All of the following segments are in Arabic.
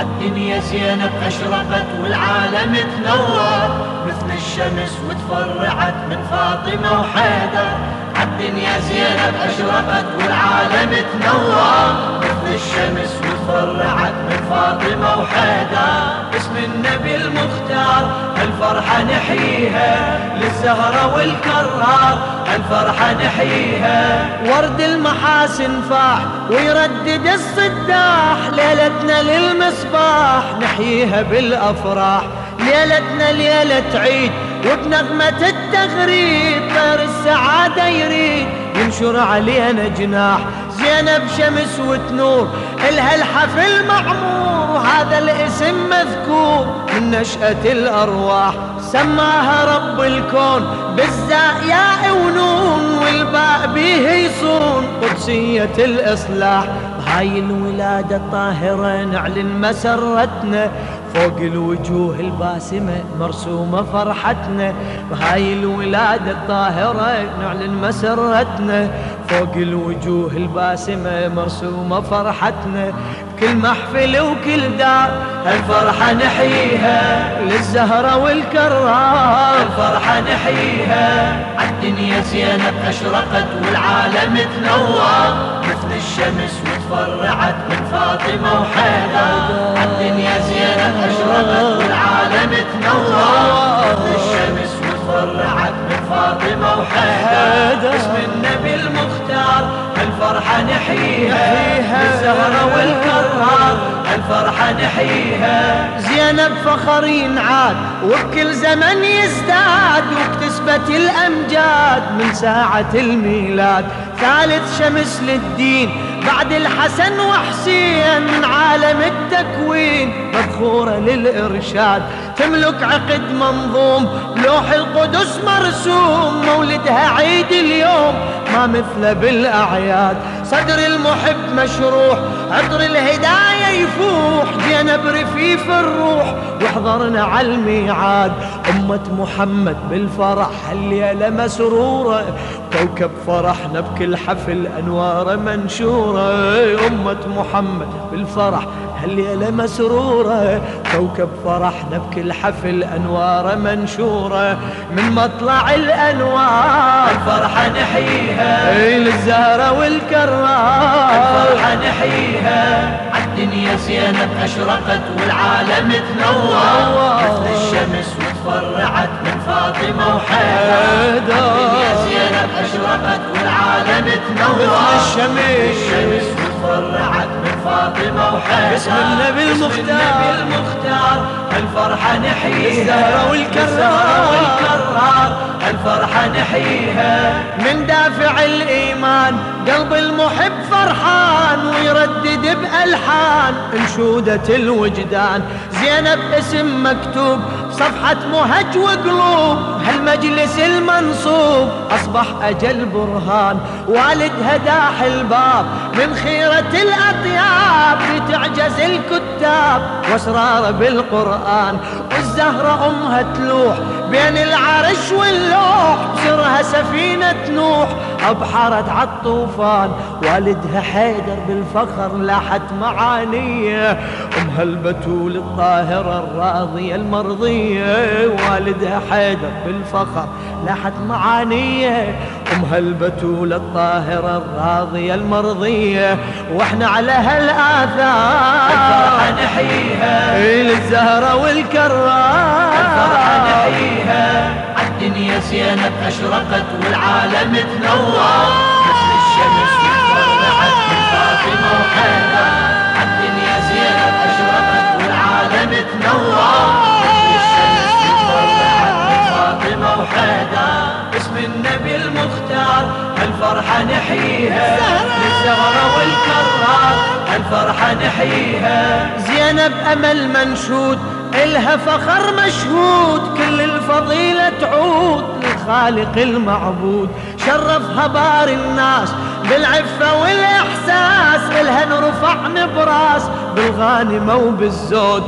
الدنيا زينب أشرقت والعالم تنور. مثل الشمس وتفرعت من فاطمة وحيدر. الدنيا زينب أشرقت والعالم تنور. مثل الشمس وتفرعت من فاطمة وحيدر اسم النبي المختار الفرحة نحييها. للزهرة والكرار الفرحة نحييها. ورد المحاسن فاح ويردد الصداح. ليلتنا للمصباح نحييها بالأفراح. ليلتنا ليلة عيد وبنغمة التغريد طير السعادة يريد ينشر علينا جناح. زينب شمس وتنور إلها الحفل معمور وهذا الاسم مذكور. من نشأة الأرواح سماها رب الكون بالزاء ياء ونون والباء به يصون قدسية الإصلاح هاي الولادة الطاهرة نعلن مسرتنا. فوق الوجوه الباسمة مرسومة فرحتنا. بهاي الولادة الطاهرة نعلن مسرتنا. فوق الوجوه الباسمة مرسومة فرحتنا. كل محفل وكل دار هالفرحة نحييها للزهرة والكرار. الفرحة نحييها عالدنيا زينب أشرقت والعالم تنور. مثل الشمس وتفرعت من فاطمة عالدنيا والعالم تنور. الشمس وتفرعت من فاطمة وحيدر. اسم النبي المختار. الفرحة نحييها الزهرة والكرار الفرحة نحييها زينب فخر ينعاد وبكل زمن يزداد. واكتسبت الأمجاد من ساعة الميلاد. ثالث شمس للدين بعد الحسن وحسين عالم التكوين. مذخورة للإرشاد. تملك عقد منظوم. لوح القدس مرسوم. مولدها عيد اليوم. ما مثله بالأعياد. صدر المحب مشروح. عطر الهداية يفوح جينا برفيف الروح واحضرنا على الميعاد. أمة محمد بالفرح الليلة مسرورة كوكب فرحنا بكل حفل أنوار منشورة. أمة محمد بالفرح هالليلة مسرورة كوكب فرحنا بكل حفل أنوار منشورة. من مطلع الأنوار الفرحة نحييها للزهرة والكرار نحييها عالدنيا زينب أشرقت والعالم تنور مثل الشمس وتفرعت من فاطمة وحيدر عالدنيا زينب أشرقت والعالم تنور مثل الشمس وتفرعت باسم النبي المختار المختار الفرحة نحييها. الزهرة. والكرار الفرحة نحييها. من دافع الإيمان قلب المحب فرحان ويردد بألحان. انشودة الوجدان. زينب اسم مكتوب صفحة مهج وقلوب هالمجلس المنصوب. أصبح أجل برهان والدها داح الباب. من خيرة الأطياب لتعجز الكتاب. وأسرار بالقرآن والزهرة أمها تلوح. بين العرش واللوح بسرها سفينة نوح. أبحرت عالطوفان والدها حيدر بالفخر لاحت معانية أمها البتول الطاهرة الراضية المرضية والدها حيدر بالفخر لاحت معانية أمها البتول الطاهرة الراضية المرضية وإحنا على هالآثار. نحييها. للزهرة والكرار الفرحة نحييها. زينب أشرقت والعالم تنور الفرحة نحييها. زينب أمل منشود إلها فخر مشهود كل الفضيلة تعود للخالق المعبود. شرفها بار الناس بالعفة والإحساس إلها نرفع نبراس بالغانمة وبالزود.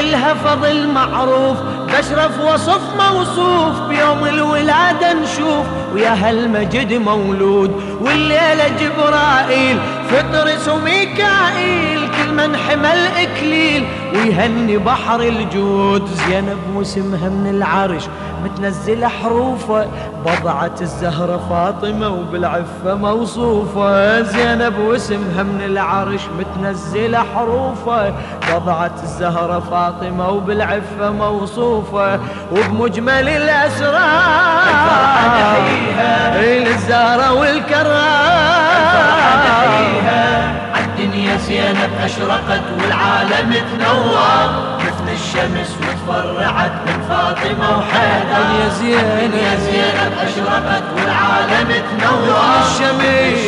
إلها فضل معروف بشرف وصف موصوف بيوم الولادة نشوف ويا هالمجد مولود. والليلة جبرائيل فطرس وميكائيل كل من حمل إكليل ويهني بحر الجود زينب واسمها من العرش. متنزلة حروفه بضعة الزهرة فاطمة وبالعفة موصوفة. زينب واسمها من العرش متنزلة حروفه بضعة الزهرة فاطمة وبالعفة موصوفة. وبمجمل الأسرار للزهرة والكرار. الدنيا زينب أشرقت والعالم تنور. مثل الشمس وتفرعت من فاطمة وحيدر. يا زينب. يا زينب أشرقت والعالم تنور. الشمس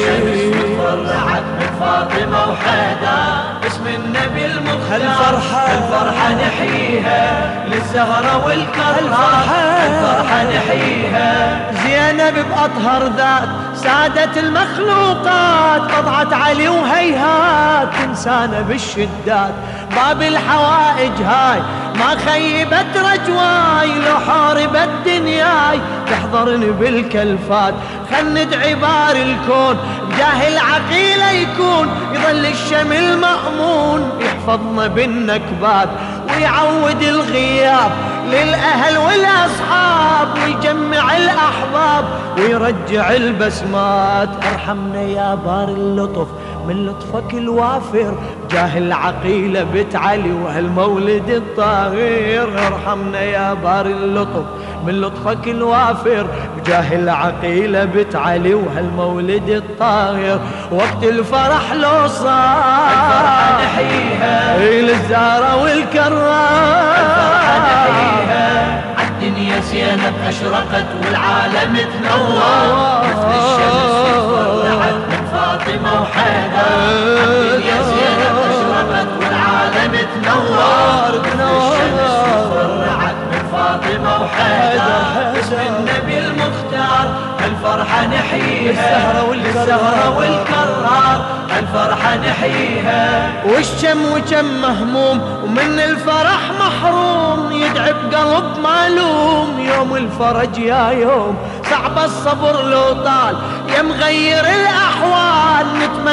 وتفرعت من فاطمة وحيدر. اسم النبي المختار. هالفرحة الفرحة نحييها؟ للزهرة والكرار الفرحة الفرحة نحييها؟ زينب بأطهر ذات سادة المخلوقات قطعة علي وهيهات. تنسانا بالشدات. باب الحوائج هاي ما خيبت رجواي لو حاربت دنياي. تحضرني بالكلفات خل ندعي بار الكون. بجاه العقيلة يكون يظل الشمل مأمون. يحفظنا بالنكبات ويعود الغياب. للأهل والأصحاب ويجمع الأحباب. ويرجع البسمات ارحمنا يا بار اللطف. من لطفك الوافر جاه العقيلة بنت علي وهالمولد الطاهر. ارحمنا يا بار اللطف من لطفك الوافر بجاه العقيلة بنت علي وهالمولد الطاهر. وقت الفرح لو صار الفرحة نحييها للزهرة الفرحة والكرار الدنيا زينب أشرقت والعالم تنور. مثل الشمس وتفرعت فاطمة وحيدر الدنيا زينب أشرقت والعالم تنور الشمس وتفرعت من فاطمة وحيدر اسم النبي المختار الفرحة نحييها الزهرة والكرار. الفرحة نحييها والشم وكم مهموم ومن الفرح محروم يدعي بقلب معلوم يوم الفرج يا يوم صعب الصبر لو طال يا مغير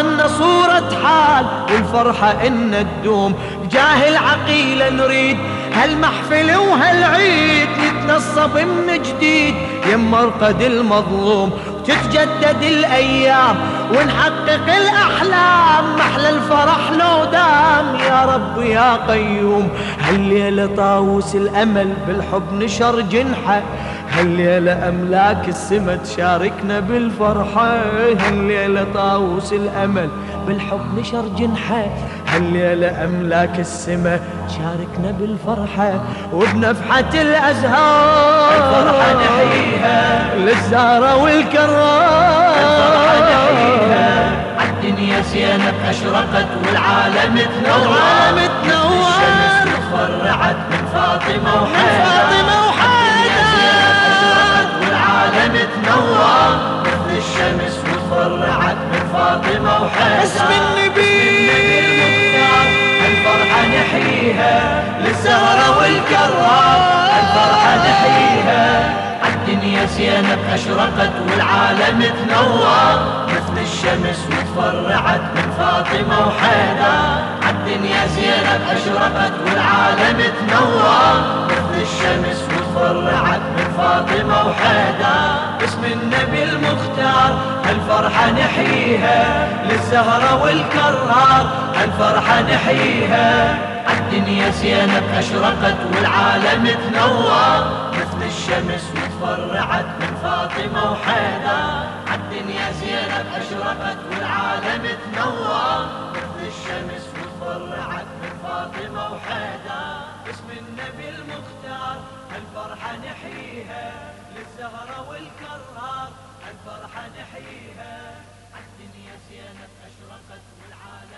نتمنى صورة حال والفرحة إن تدوم. جاه العقيلة نريد هالمحفل وهالعيد نتنصب من جديد. يم مرقد المظلوم تتجدد الأيام ونحقق الأحلام. محلى الفرح لو دام يا رب يا قيوم. هالليلة طاووس الأمل بالحب نشر جنحة. هالليلة أملاك السما تشاركنا بالفرحة هالليلة طاووس الأمل بالحب نشر جنحة هالليلة أملاك السما تشاركنا بالفرحة وبنفحة الأزهار. الفرحة نحييها. للزهرة الفرحة نحييها. والكرار الدنيا زينب أشرقت والعالم تنور. الشمس تفرعت من فاطمة وحيدر زينب أشرقت والعالم تنور. مثل الشمس وتفرعت من فاطمة وحيدر. الدنيا زينب أشرقت والعالم تنور. مثل الشمس وتفرعت من فاطمة وحيدر. اسم النبي المختار الفرحة نحييها. للزهرة والكرار الفرحة نحييها. الدنيا زينب أشرقت والعالم تنور. مثل الشمس وتفرعت من فاطمة وحيدر. الدنيا زينب أشرقت والعالم تنور. مثل الشمس وتفرعت من فاطمة وحيدر. اسم النبي المختار الفرحة نحييها. للزهرة والكرار الفرحة نحييها. الدنيا زينب أشرقت والعالم